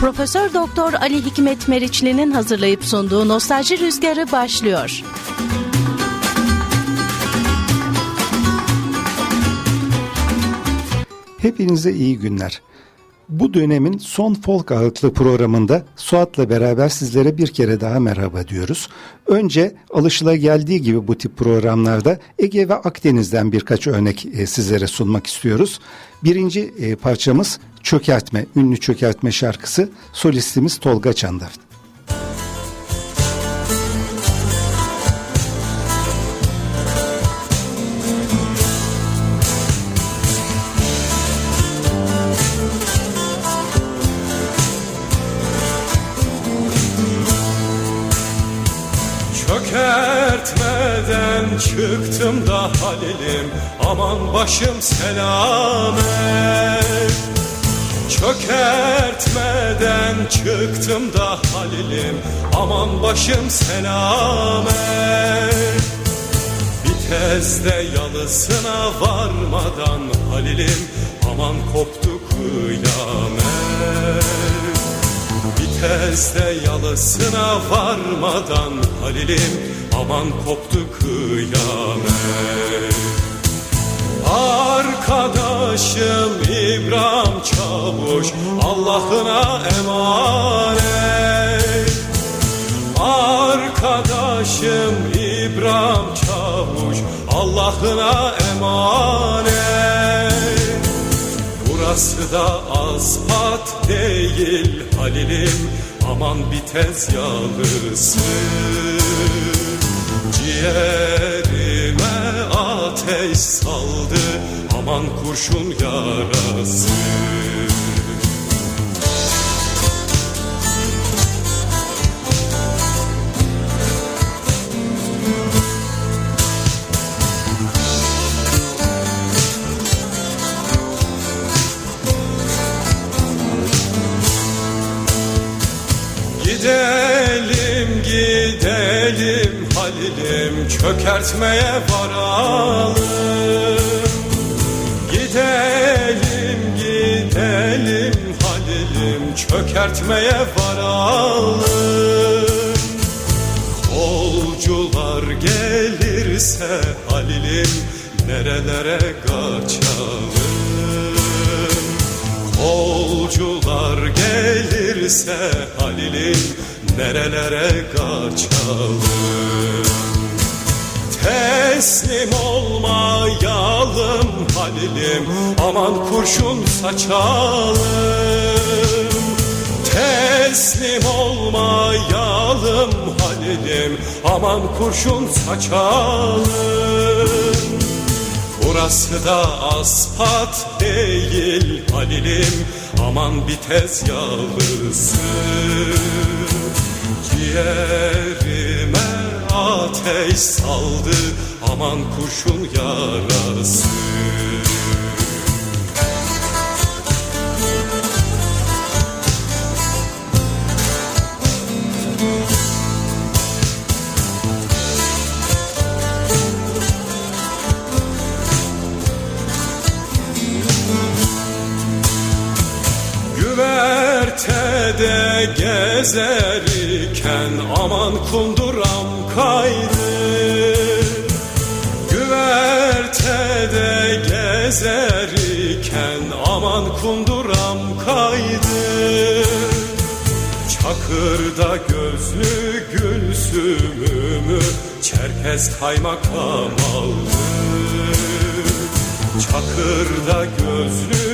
Profesör Doktor Ali Hikmet Meriçli'nin hazırlayıp sunduğu Nostalji Rüzgarı başlıyor. Hepinize iyi günler. Bu dönemin son folk ağıtlı programında Suat'la beraber sizlere bir kere daha merhaba diyoruz. Önce geldiği gibi bu tip programlarda Ege ve Akdeniz'den birkaç örnek e, sizlere sunmak istiyoruz. Birinci e, parçamız Çökertme, ünlü çökertme şarkısı solistimiz Tolga Çandar. Çıktım da Halil'im Aman başım selamet. Çökertmeden çıktım da Halil'im Aman başım selamet. Vitezde yalısına varmadan Halil'im Aman koptu kıyamet Vitezde yalısına varmadan Halil'im Aman koptu kıyamet. Arkadaşım İbrahim Çavuş Allah'ına emanet. Arkadaşım İbrahim Çavuş Allah'ına emanet Burası da aspat değil Halil'im Aman bitez yalısı Ciğerime ateş saldı Aman kurşun yarası çökertmeye varalım. Gidelim gidelim Halil'im çökertmeye varalım. Kolcular gelirse Halil'im nerelere kaçalım? Kolcular gelirse Halil'im nerelere kaçalım Teslim olmayalım Halil'im. Aman kurşun saçalım. Teslim olmayalım Halil'im. Aman kurşun saçalım. Burası da aspat değil Halil'im. Aman bitez yağlısı. Ciğerime ateş saldı aman kurşun yarası Güvertede gezerken aman kunduram kaydı Güvertede gezerken aman kunduram kaydı Çakırda gözlü gülsümümü Çerkez kaymakam aldı Çakırda gözlü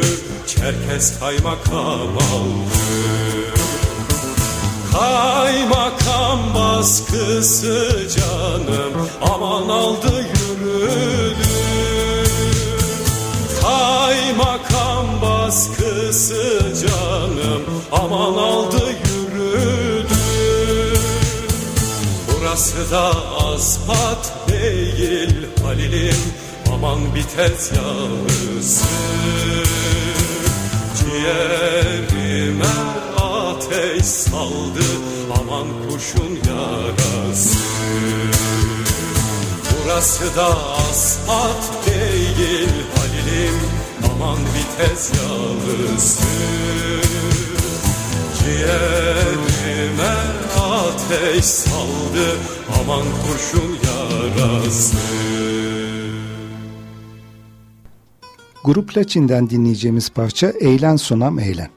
gülsümümü Çerkez kaymakam aldı. Kaymakam baskısı canım Aman aldı yürüdü. Kaymakam baskısı canım Aman aldı yürüdü. Burası da aspat değil Halil'im Aman bitez yağısı Ciğerime ateş saldı Aman kurşun yarası. Burası da aspat değil Halil'im aman vites yağlısı Ciğerime ateş saldı aman kurşun yarası Grup Laçin'den dinleyeceğimiz parça Eğlen Sonam Eğlen.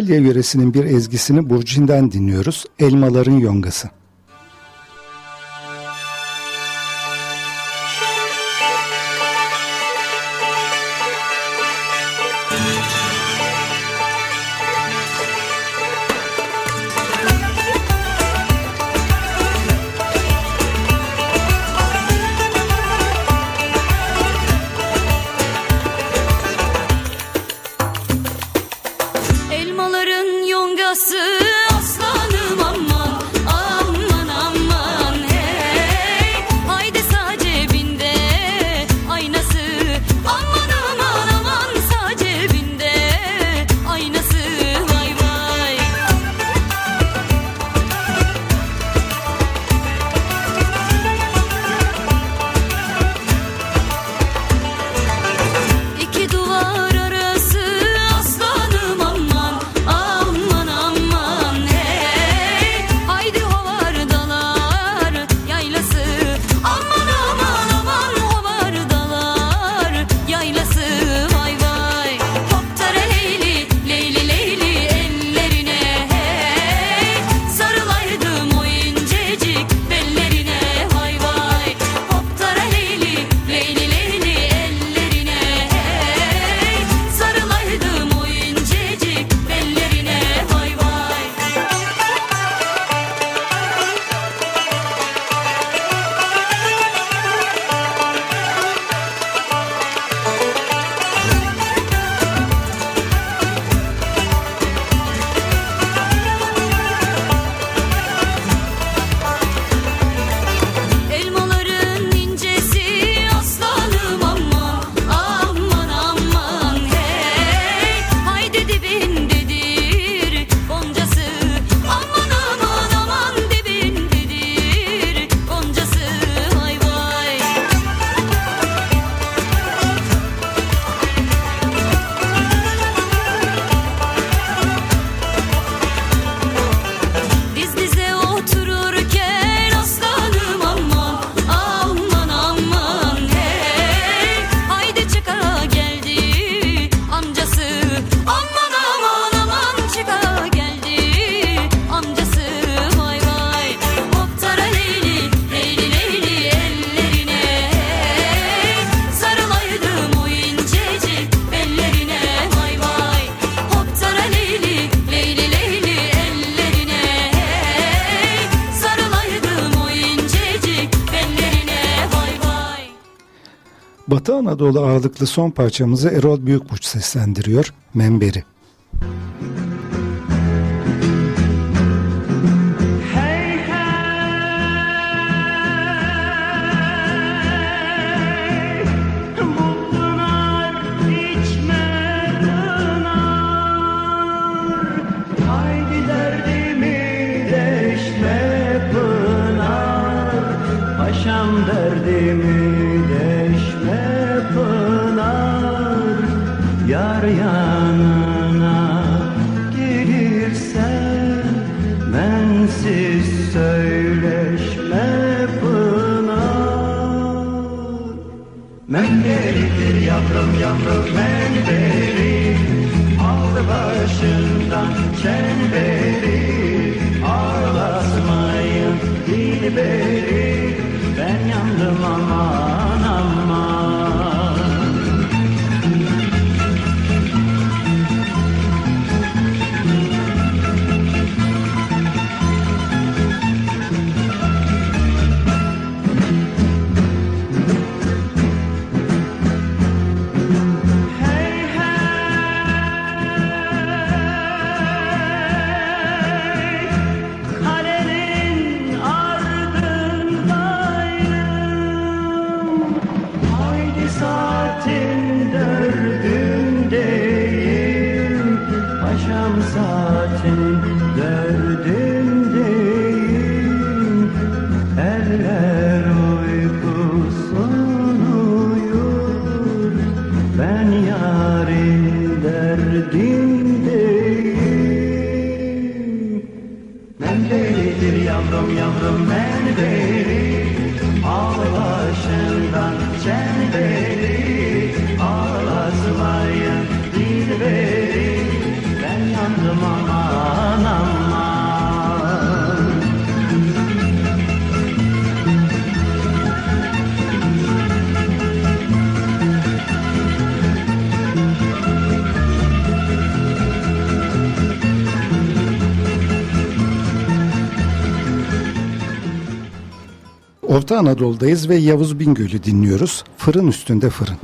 Antalya yöresinin bir ezgisini Burçin'den dinliyoruz. Elmaların Yongası. Anadolu ağırlıklı son parçamızı Erol Büyükburç seslendiriyor, Memberi. Anadolu'dayız ve Yavuz Bingöl'ü dinliyoruz. Fırın üstünde fırın.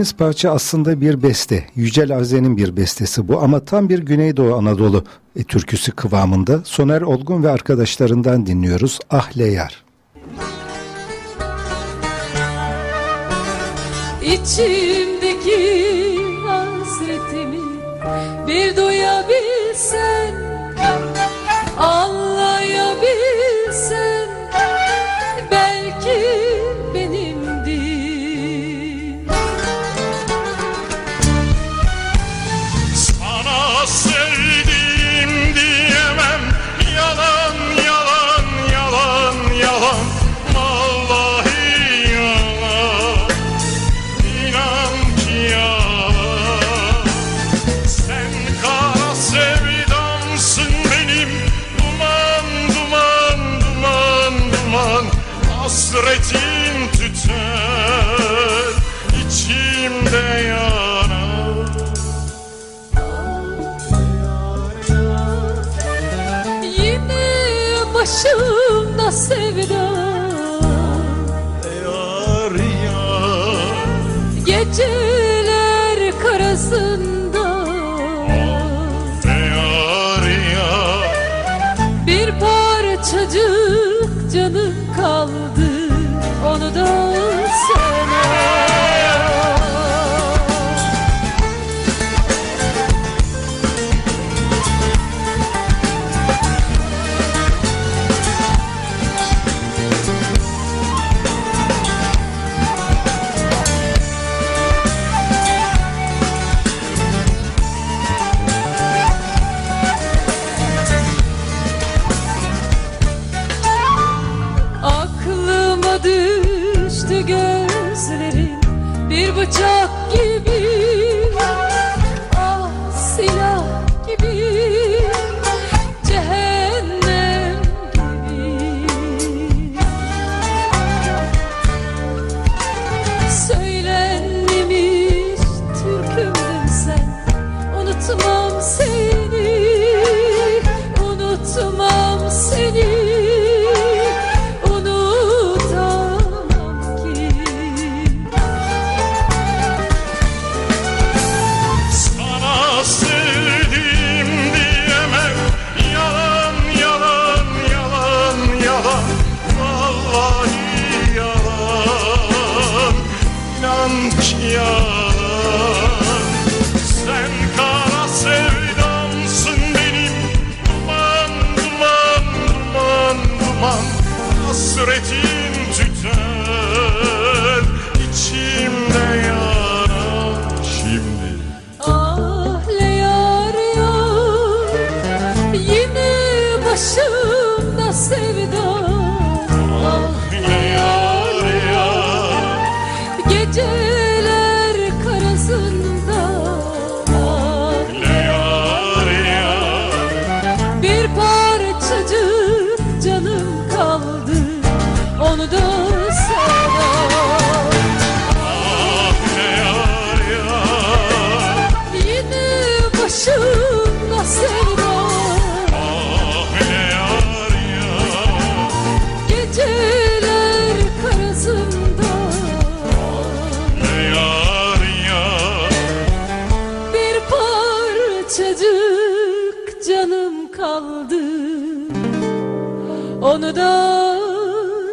Dinlediğimiz parça aslında bir beste. Yücel Arzen'in bir bestesi bu ama tam bir Güneydoğu Anadolu e, türküsü kıvamında. Soner Olgun ve arkadaşlarından dinliyoruz. Ahleyar. İçimdeki hasretimi bir duyabilsen düştü gözlerin. Bir bıçak gibi Onu da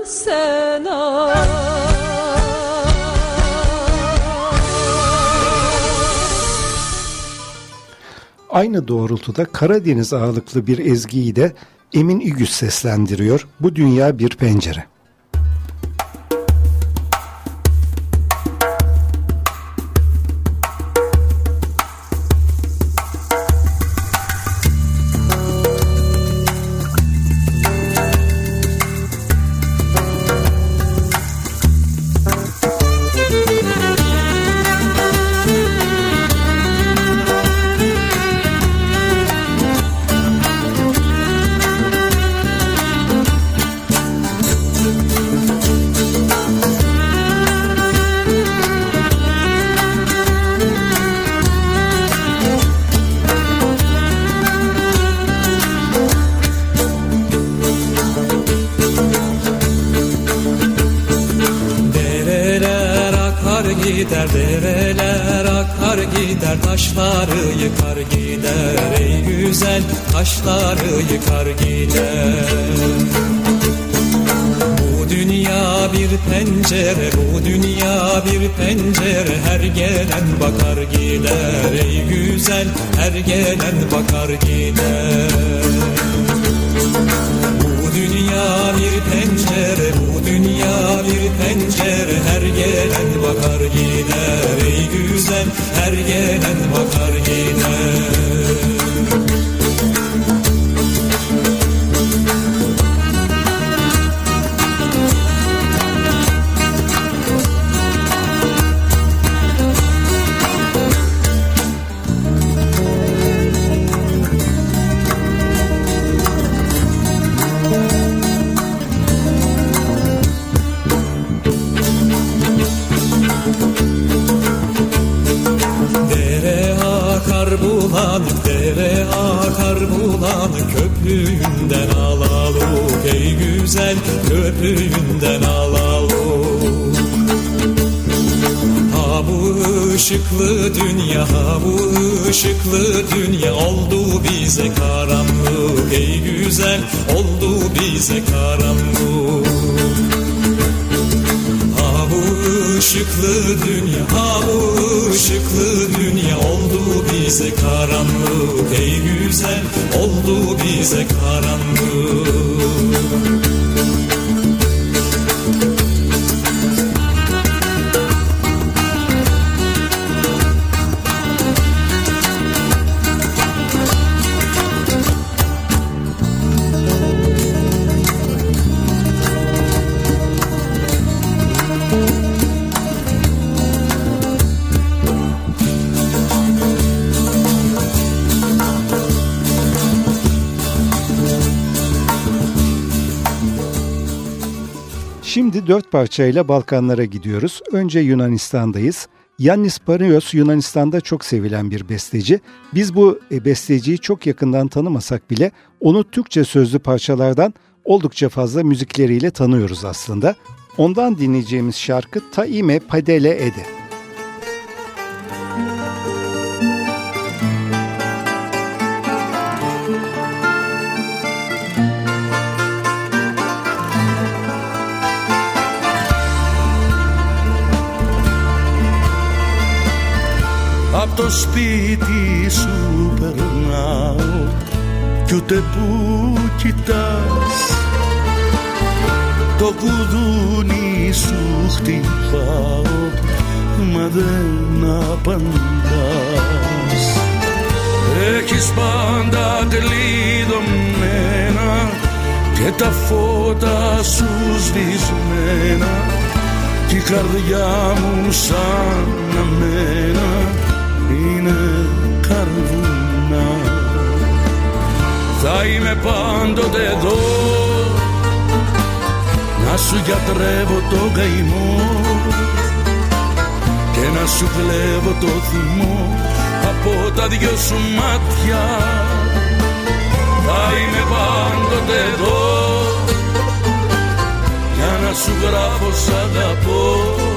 sen al Aynı doğrultuda Karadeniz ağırlıklı bir ezgiyi de Emin İgüz seslendiriyor. Bu dünya bir pencere. Parçayla Balkanlara gidiyoruz. Önce Yunanistan'dayız. Yannis Parios Yunanistan'da çok sevilen bir besteci. Biz bu e, besteciyi çok yakından tanımasak bile onu Türkçe sözlü parçalardan oldukça fazla müzikleriyle tanıyoruz aslında. Ondan dinleyeceğimiz şarkı Taime Padele Ede. Το σπίτι σου περνάω κι ούτε που κοιτάς. Το κουδούνι σου χτυπάω μα δεν απαντάς. Έχεις πάντα κλειδωμένα και τα φώτα σου σβησμένα κι η καρδιά μου σαν αμένα είναι καρβούνα. Θα είμαι πάντοτε εδώ. Να σου γιατρεύω το καημό και να σου κλέβω το θυμό από τα δυο σου μάτια. Θα είμαι πάντοτε εδώ. Για να σου γράφω σ' αγαπώ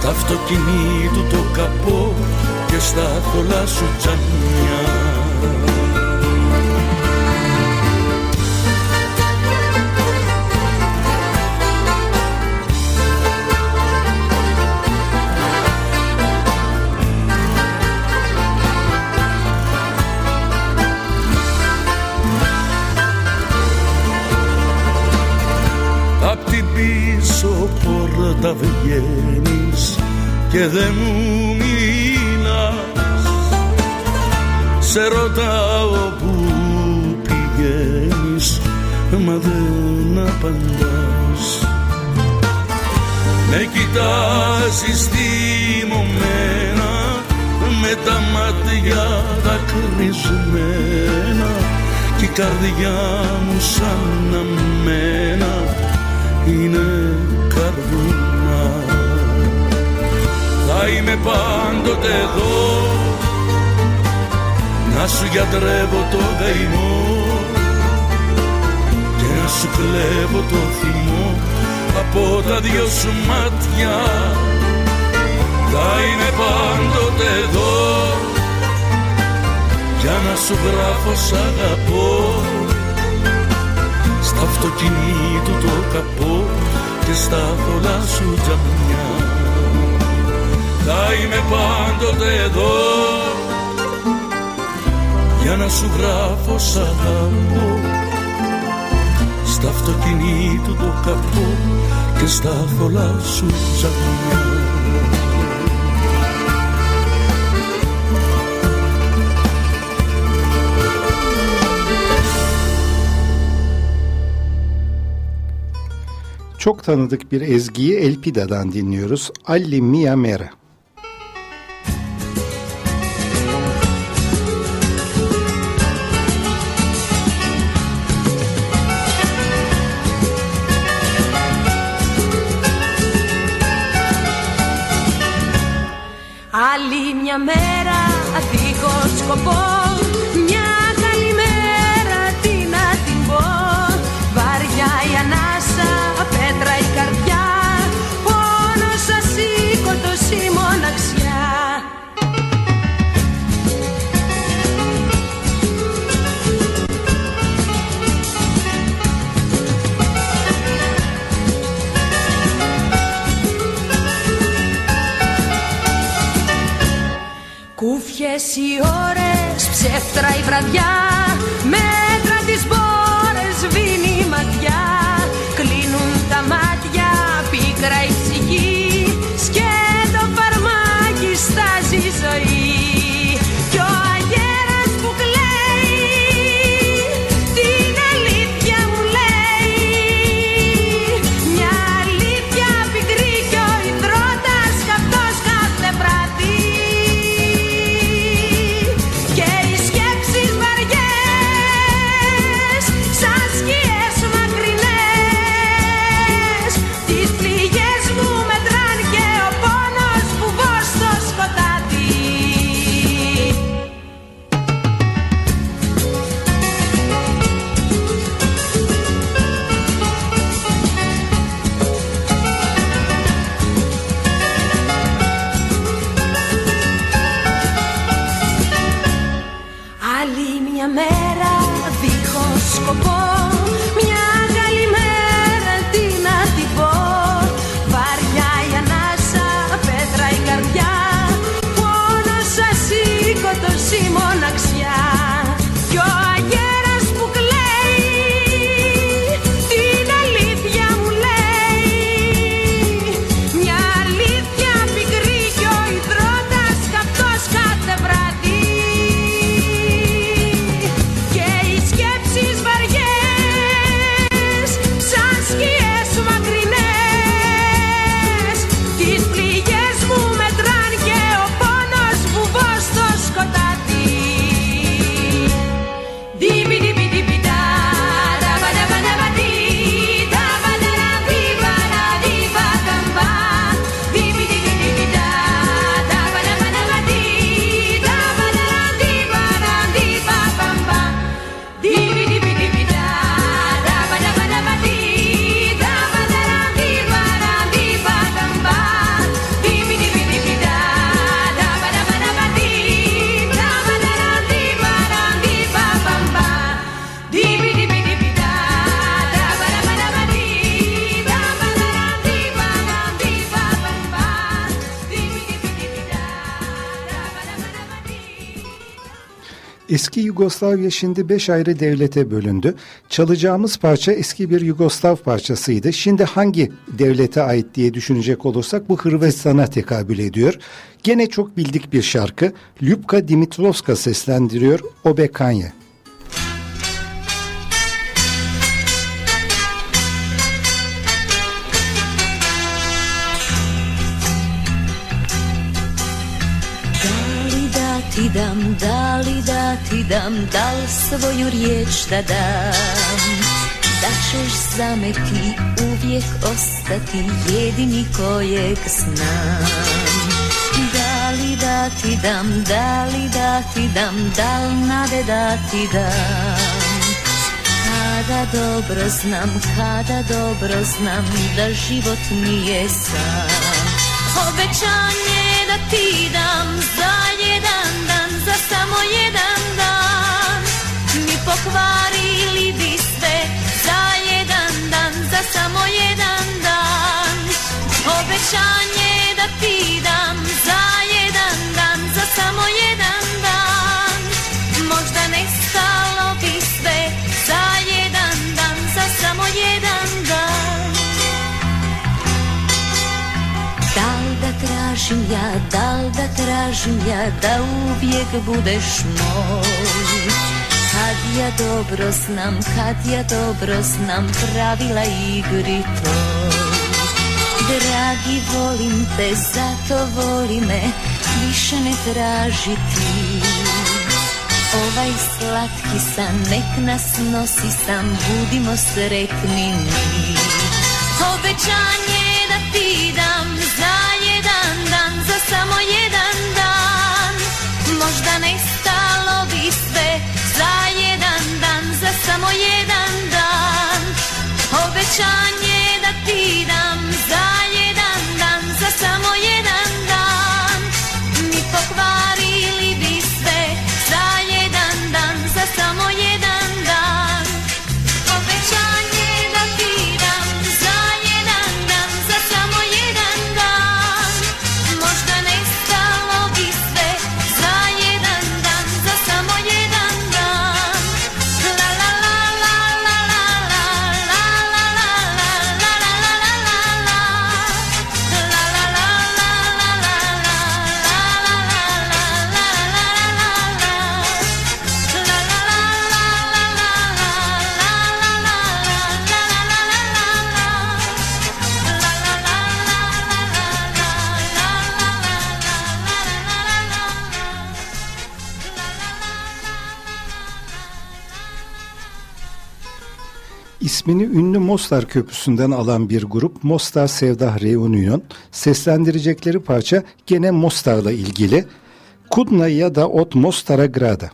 στα αυτοκινήτου το καπό και στα θολά σου τζαμιά πίσω πόρτα βγαίνεις και δεν μου μιλάς. Σε ρωτάω που πηγαίνεις μα δεν απαντάς. Με κοιτάζεις θυμωμένα με τα μάτια δακρυσμένα κι η καρδιά μου σαν αμένα είναι καρδούνα Θα είμαι πάντοτε εδώ. Να σου γιατρεύω το καημό και να σου κλέβω το θυμό από τα δυο σου μάτια. Θα είμαι πάντοτε εδώ. Για να σου γράφω σ' αγαπώ στα αυτοκινήτου το καπό και στα θολά σου τζαμιά. Θα είμαι πάντοτε εδώ για να σου γράφω σ' αγαπώ. Στα αυτοκινήτου το καπό και στα θολά σου τζαμιά Çok tanıdık bir ezgiyi Elpida'dan dinliyoruz. Alli Mia Mera. Άλλη μια μέρα δίχως σκοπό Κούφιες οι ώρες, ψεύτρα η βραδιά Σας σήκω τόση μοναξιά Eski Yugoslavya şimdi beş ayrı devlete bölündü. Çalacağımız parça eski bir Yugoslav parçasıydı. Şimdi hangi devlete ait diye düşünecek olursak bu Hırvatistan'a tekabül ediyor. Gene çok bildik bir şarkı. Ljubka Dimitrovska seslendiriyor Obekanye. Dam, da li da ti dam, da li svoju riječ da dam? Da ćeš za me ti uvijek ostati jedini kojeg znam. Da li da ti dam, da li da ti dam, da li nade da ti dam? Kada dobro znam, kada dobro znam da život nije sam. Obećanje da ti dam za jedan dan, za samo jedan dan. Mi pokvarili bi sve za jedan dan, za samo jedan dan. Obećanje da ti tražim ja, da li da tražim ja Da uvijek budeš moj? Kad ja dobro znam, kad ja dobro znam Pravila igri toj. Dragi, volim te, zato voli me Više ne traži ti. Ovaj slatki san nek nas nosi sam Budimo sretni mi. Obećanje da ti dam jedan dan. Možda nestalo bi sve za jedan dan, za samo jedan dan. Obećanje İsmini ünlü Mostar Köprüsü'nden alan bir grup Mostar Sevdah Reunion seslendirecekleri parça gene Mostar'la ilgili Kudna ya da Ot Mostara Grada.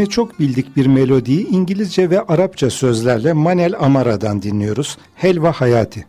Yine çok bildik bir melodiyi İngilizce ve Arapça sözlerle Manel Amara'dan dinliyoruz. Helva Hayati.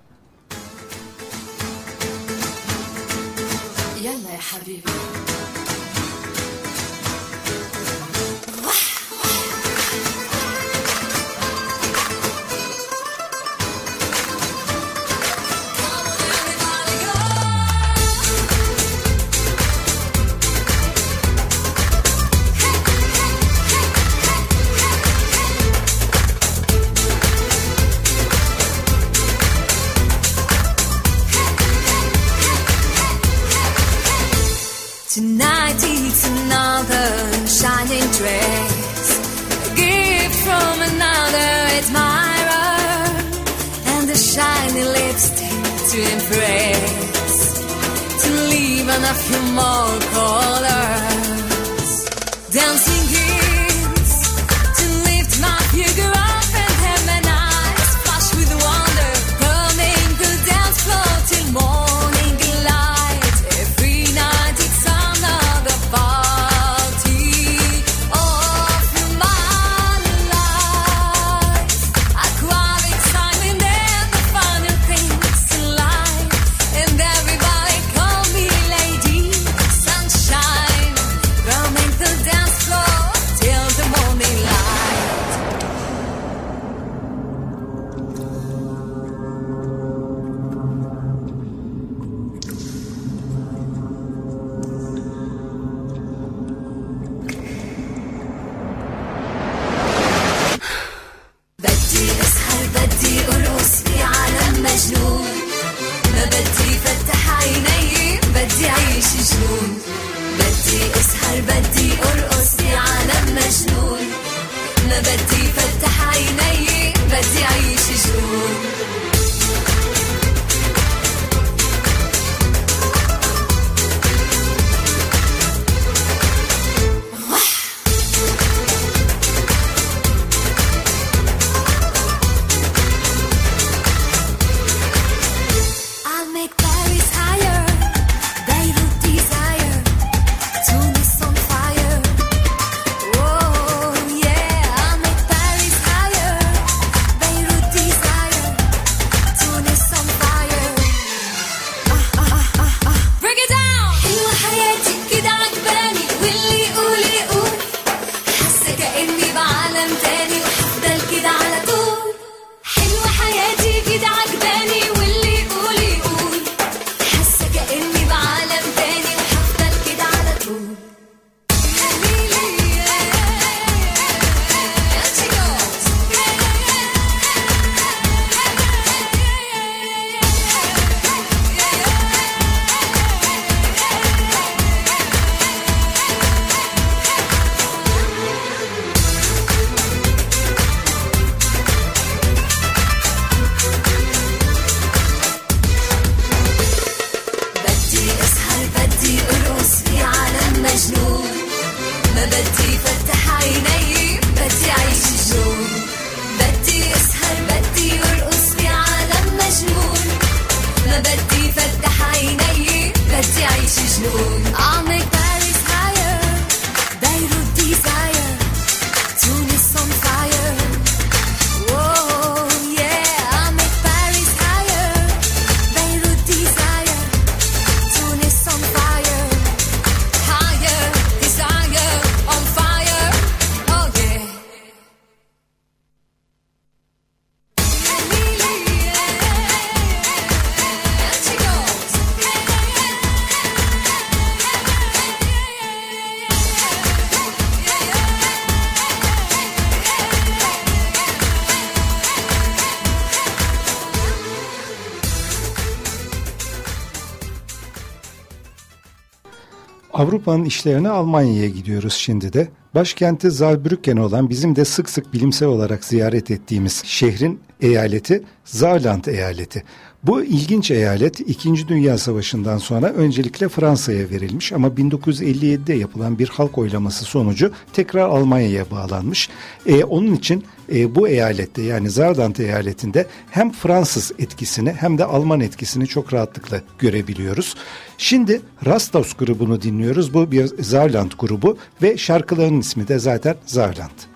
Avrupa'nın işlerine Almanya'ya gidiyoruz şimdi de. Başkenti Saarbrücken olan bizim de sık sık bilimsel olarak ziyaret ettiğimiz şehrin eyaleti Saarland eyaleti. Bu ilginç eyalet 2. Dünya Savaşı'ndan sonra öncelikle Fransa'ya verilmiş ama 1957'de yapılan bir halk oylaması sonucu tekrar Almanya'ya bağlanmış. E, onun için e, bu eyalette yani Saarland eyaletinde hem Fransız etkisini hem de Alman etkisini çok rahatlıkla görebiliyoruz. Şimdi Rastos grubunu dinliyoruz. Bu bir Saarland grubu ve şarkıların ismi de zaten Saarland.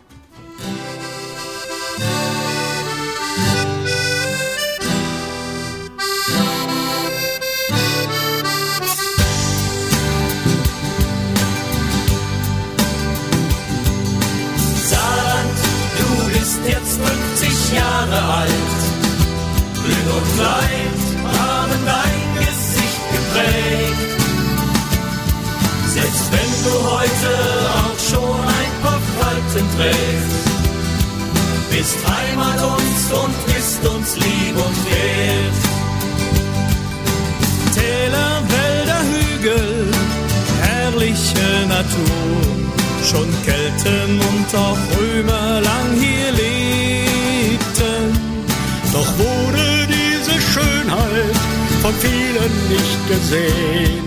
Gesehen,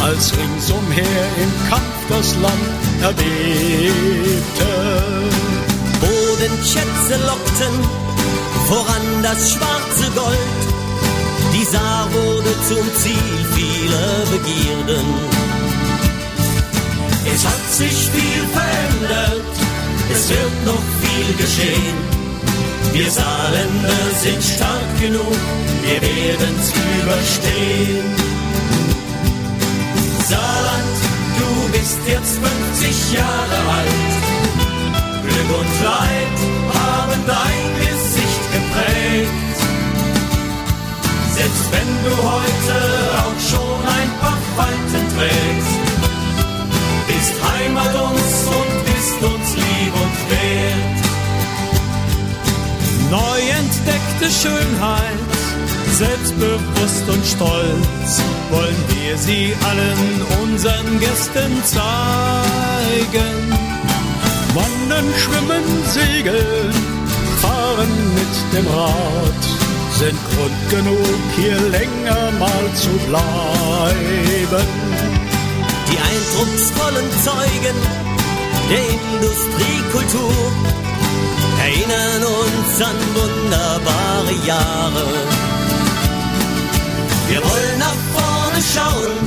als ringsumher im Kampf das Land erbebte. Bodenschätze lockten, voran das schwarze Gold. Die Saar wurde zum Ziel vieler Begierden. Es hat sich viel verändert, es wird noch viel geschehen. Wir Saarländer sind stark genug, wir werden's überstehen. Saarland, du bist jetzt 50 Jahre alt. Glück und Leid haben dein Gesicht geprägt. Selbst wenn du heute auch schon ein paar Falten trägst, bist Heimat uns und bist uns lieb und wert. Neu entdeckte Schönheit, selbstbewusst und stolz, wollen wir sie allen unseren Gästen zeigen. Wandern, schwimmen, segeln, fahren mit dem Rad, sind Grund genug, hier länger mal zu bleiben. Die eindrucksvollen Zeugen der Industriekultur erinnern uns an wunderbare Jahre. Wir wollen nach vorne schauen,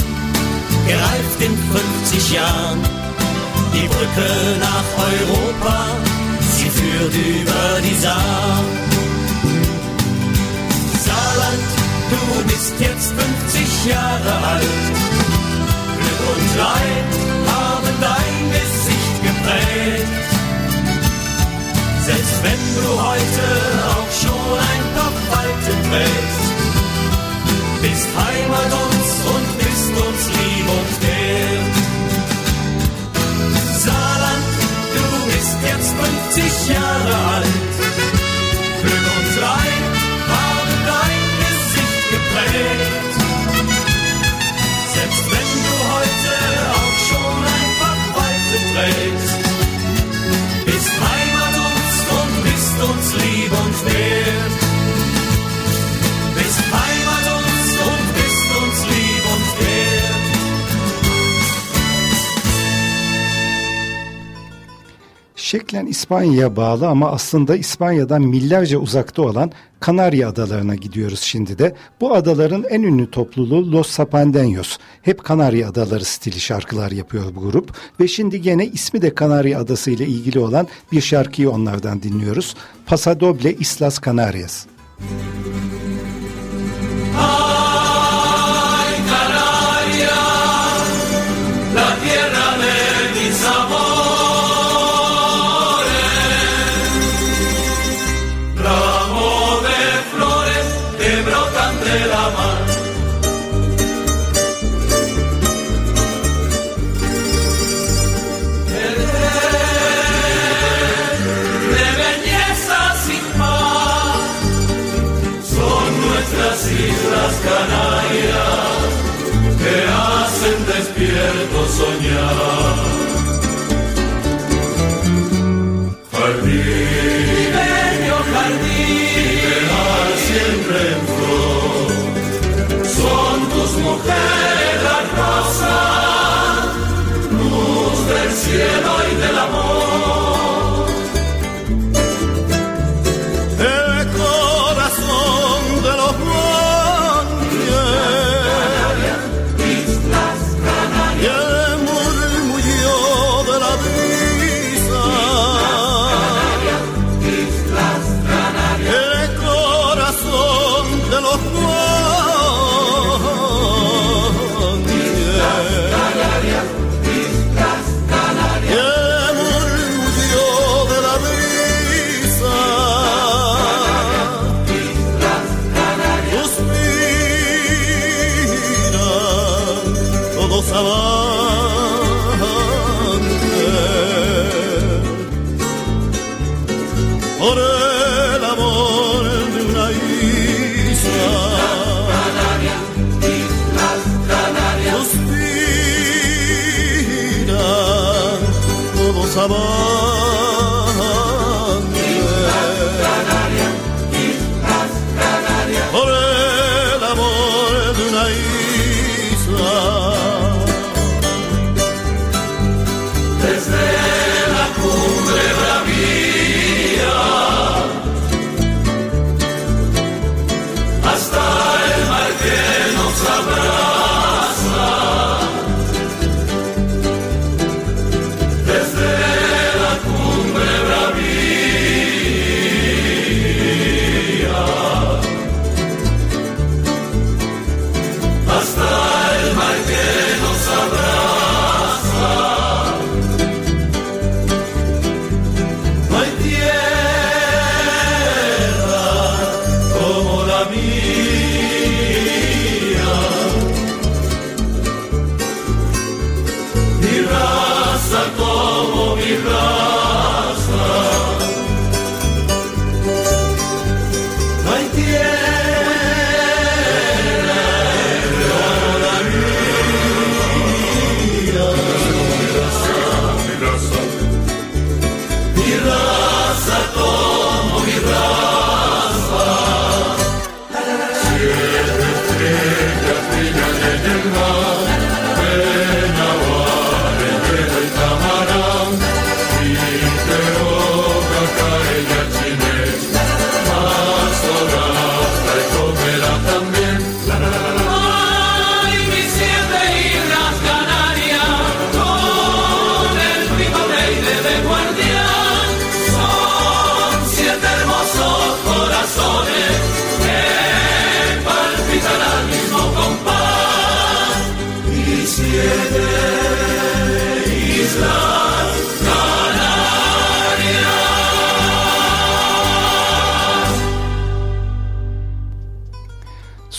gereift in 50 Jahren. Die Brücke nach Europa, sie führt über die Saar. Saarland, du bist jetzt 50 Jahre alt. Glück und Leid haben dein Gesicht geprägt. Selbst wenn du heute auch schon ein paar Falten trägst, bist Heimat uns und bist uns lieb und wert. Saarland, du bist jetzt 50 Jahre alt. Glück und Leid haben dein Gesicht geprägt. Selbst wenn du heute auch schon ein paar Falten trägst, bist Heimat uns und bist uns lieb und wert. Şeklen İspanya'ya bağlı ama aslında İspanya'dan millerce uzakta olan Kanarya Adalarına gidiyoruz şimdi de. Bu adaların en ünlü topluluğu Los Zapandeños. Hep Kanarya Adaları stili şarkılar yapıyor bu grup. Ve şimdi gene ismi de Kanarya Adası ile ilgili olan bir şarkıyı onlardan dinliyoruz. Pasadoble Islas Canarias. Ay,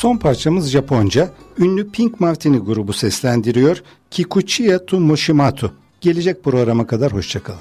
Son parçamız Japonca. Ünlü Pink Martini grubu seslendiriyor. Kikuchiya to Moshimatu. Gelecek programa kadar hoşçakalın.